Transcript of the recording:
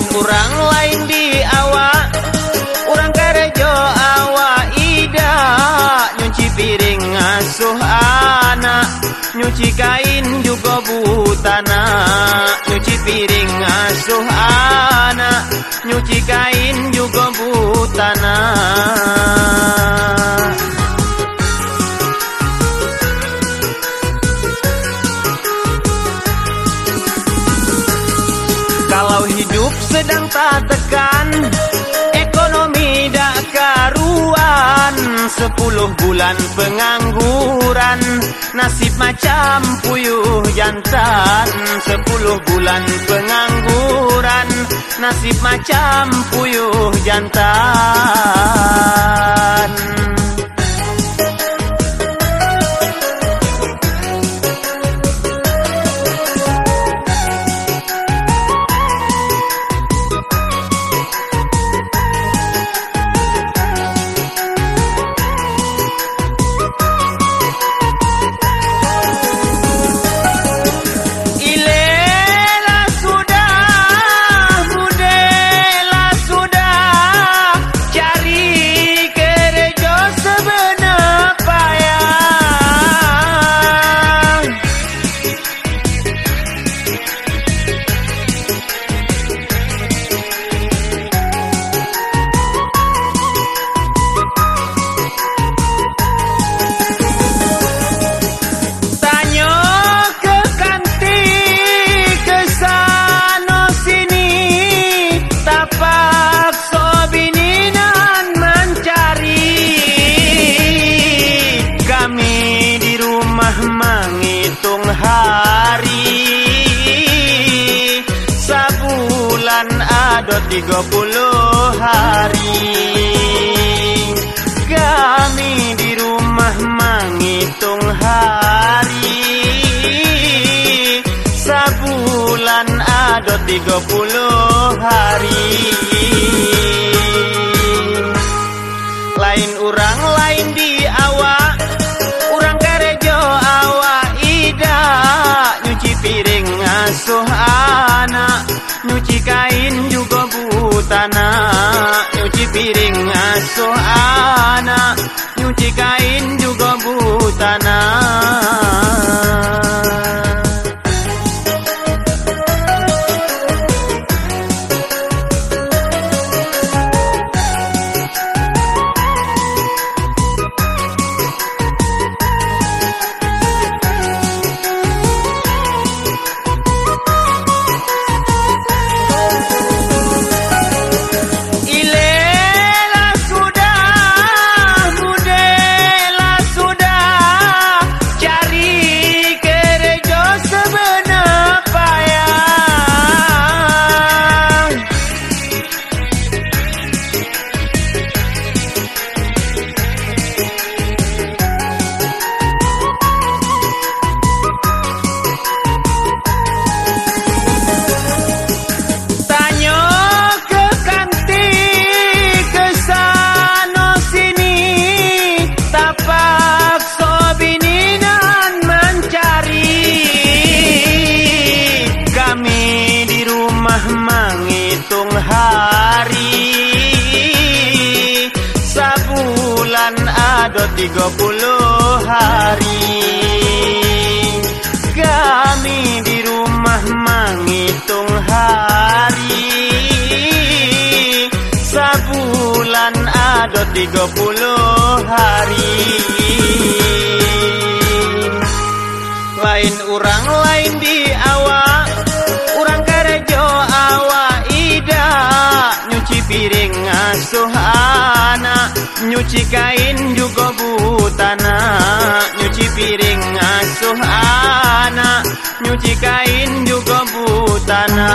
lain kurang lain di awak. Kurang karejo awak ida nyuci piring ngasuh anak. Nyuci kain juga butana nyuci piring ngasuh hidup sedang tak tekan Ekonomi dak karuan. Sepuluh bulan pengangguran Nasib macam puyuh jantan. Sepuluh bulan pengangguran Nasib macam puyuh jantan 30 hari. Kami di rumah menghitung hari. Sebulan ada 30 hari. Lain orang lain di awak Orang karejo awak ida. Nyuci piring asuh anak Nyuci kain piring ngasuh anak Nyuci kain juga butana 30 hari. Kami di rumah menghitung hari. Sebulan ada 30 hari. Lain orang lain di awak Orang karejo awak ida. Nyuci piring asuh anak nyuci kain juga bu butana Nyuci piring ngasuh anak Nyuci kain juga butana